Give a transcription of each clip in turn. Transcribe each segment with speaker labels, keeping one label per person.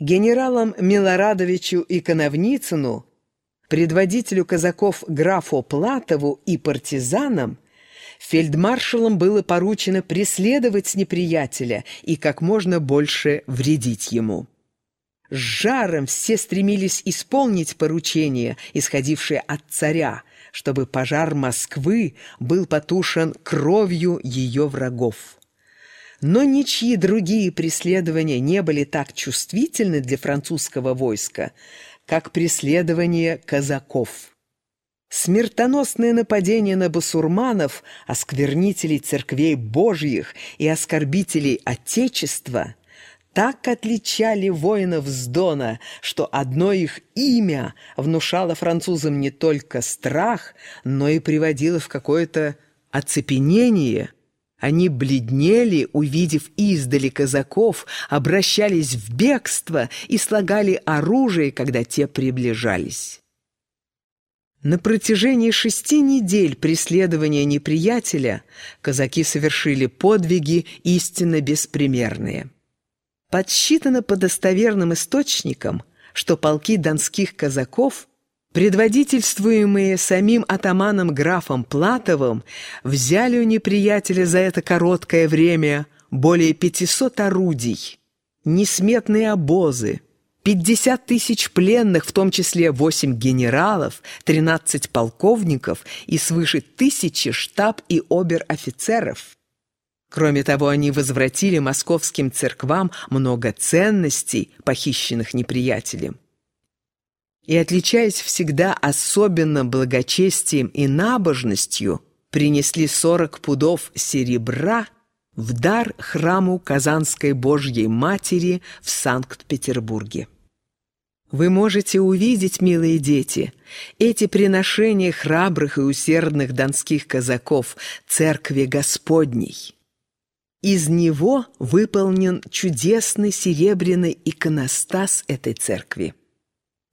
Speaker 1: Генералам Милорадовичу и Коновницыну, предводителю казаков графу Платову и партизанам, фельдмаршалам было поручено преследовать неприятеля и как можно больше вредить ему. С жаром все стремились исполнить поручение, исходившее от царя, чтобы пожар Москвы был потушен кровью ее врагов. Но ничьи другие преследования не были так чувствительны для французского войска, как преследование казаков. Смертоносное нападение на басурманов, осквернителей церквей божьих и оскорбителей Отечества так отличали воинов с Дона, что одно их имя внушало французам не только страх, но и приводило в какое-то оцепенение. Они бледнели, увидев издали казаков, обращались в бегство и слагали оружие, когда те приближались. На протяжении шести недель преследования неприятеля казаки совершили подвиги истинно беспримерные. Подсчитано по достоверным источникам, что полки донских казаков, предводительствуемые самим атаманом графом Платовым, взяли у неприятеля за это короткое время более 500 орудий, несметные обозы, 50 тысяч пленных, в том числе 8 генералов, 13 полковников и свыше тысячи штаб- и обер-офицеров. Кроме того, они возвратили московским церквам много ценностей, похищенных неприятелем. И, отличаясь всегда особенным благочестием и набожностью, принесли 40 пудов серебра в дар храму Казанской Божьей Матери в Санкт-Петербурге. Вы можете увидеть, милые дети, эти приношения храбрых и усердных донских казаков Церкви Господней. Из него выполнен чудесный серебряный иконостас этой церкви.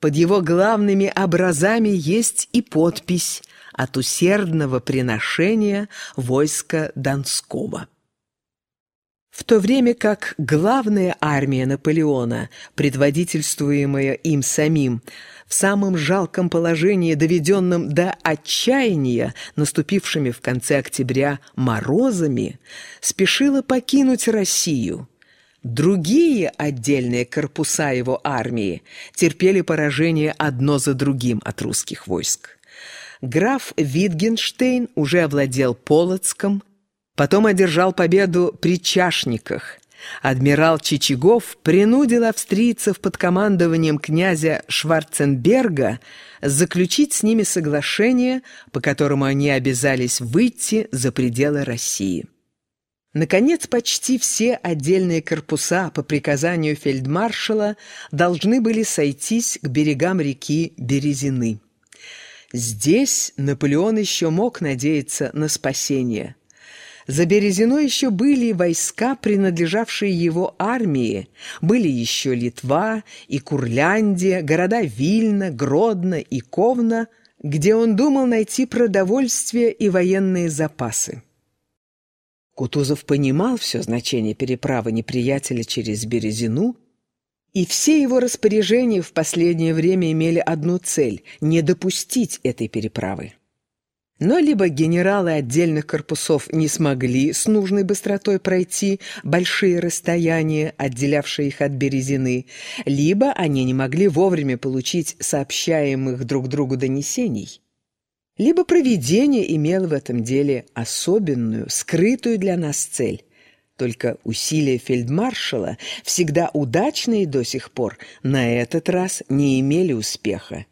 Speaker 1: Под его главными образами есть и подпись от усердного приношения войска Донского. В то время как главная армия Наполеона, предводительствуемая им самим, в самом жалком положении, доведенном до отчаяния, наступившими в конце октября морозами, спешила покинуть Россию. Другие отдельные корпуса его армии терпели поражение одно за другим от русских войск. Граф Витгенштейн уже овладел Полоцком, Потом одержал победу при Чашниках. Адмирал Чичагов принудил австрийцев под командованием князя Шварценберга заключить с ними соглашение, по которому они обязались выйти за пределы России. Наконец, почти все отдельные корпуса по приказанию фельдмаршала должны были сойтись к берегам реки Березины. Здесь Наполеон еще мог надеяться на спасение – за Березиной еще были войска, принадлежавшие его армии. Были еще Литва и Курляндия, города Вильна, Гродно и Ковна, где он думал найти продовольствие и военные запасы. Кутузов понимал все значение переправы неприятеля через Березину, и все его распоряжения в последнее время имели одну цель – не допустить этой переправы. Но либо генералы отдельных корпусов не смогли с нужной быстротой пройти большие расстояния, отделявшие их от Березины, либо они не могли вовремя получить сообщаемых друг другу донесений. Либо проведение имело в этом деле особенную, скрытую для нас цель только усилия фельдмаршала, всегда удачные до сих пор, на этот раз не имели успеха.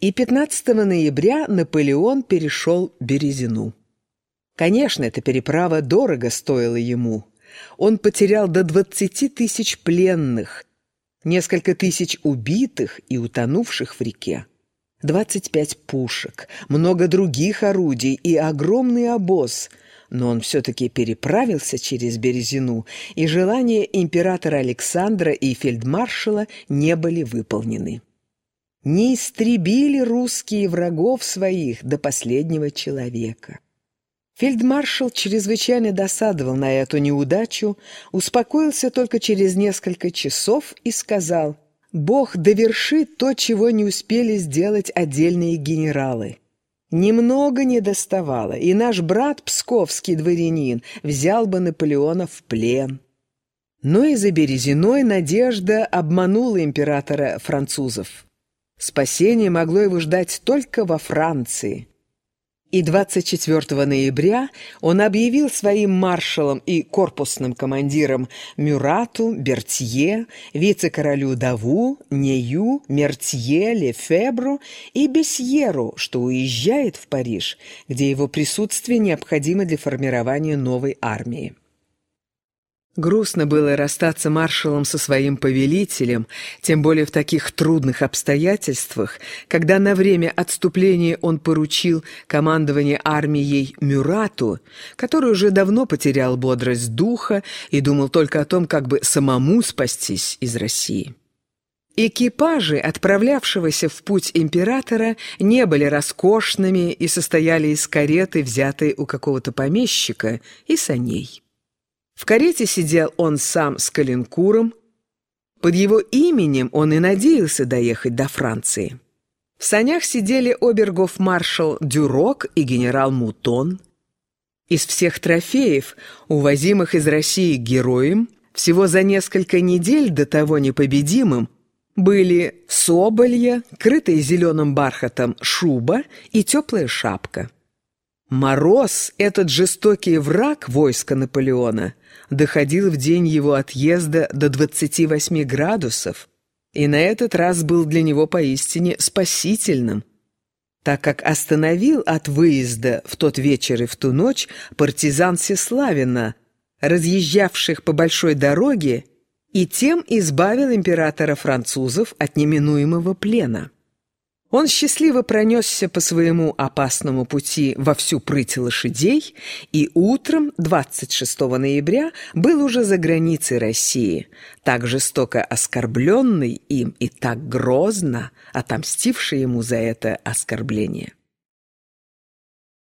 Speaker 1: И 15 ноября Наполеон перешел Березину. Конечно, эта переправа дорого стоила ему. Он потерял до 20 тысяч пленных, несколько тысяч убитых и утонувших в реке. 25 пушек, много других орудий и огромный обоз – но он все-таки переправился через Березину, и желания императора Александра и фельдмаршала не были выполнены. Не истребили русские врагов своих до последнего человека. Фельдмаршал чрезвычайно досадовал на эту неудачу, успокоился только через несколько часов и сказал – Бог довершит то, чего не успели сделать отдельные генералы. Немного не доставало, и наш брат, псковский дворянин, взял бы Наполеона в плен. Но и за Березиной надежда обманула императора французов. Спасение могло его ждать только во Франции. И 24 ноября он объявил своим маршалом и корпусным командирам Мюрату, Бертье, вице-королю Даву, Нею, Мертье, Лефебру и Бесьеру, что уезжает в Париж, где его присутствие необходимо для формирования новой армии. Грустно было расстаться маршалом со своим повелителем, тем более в таких трудных обстоятельствах, когда на время отступления он поручил командование армией Мюрату, который уже давно потерял бодрость духа и думал только о том, как бы самому спастись из России. Экипажи, отправлявшегося в путь императора, не были роскошными и состояли из кареты, взятой у какого-то помещика, и саней. В карете сидел он сам с Калинкуром. Под его именем он и надеялся доехать до Франции. В санях сидели обергов-маршал Дюрок и генерал Мутон. Из всех трофеев, увозимых из России героем, всего за несколько недель до того непобедимым, были соболья, крытая зеленым бархатом шуба и теплая шапка. Мороз, этот жестокий враг войска Наполеона, доходил в день его отъезда до 28 градусов, и на этот раз был для него поистине спасительным, так как остановил от выезда в тот вечер и в ту ночь партизан Сеславина, разъезжавших по большой дороге, и тем избавил императора французов от неминуемого плена. Он счастливо пронесся по своему опасному пути во всю прыть лошадей и утром 26 ноября был уже за границей России, так жестоко оскорбленный им и так грозно отомстивший ему за это оскорбление.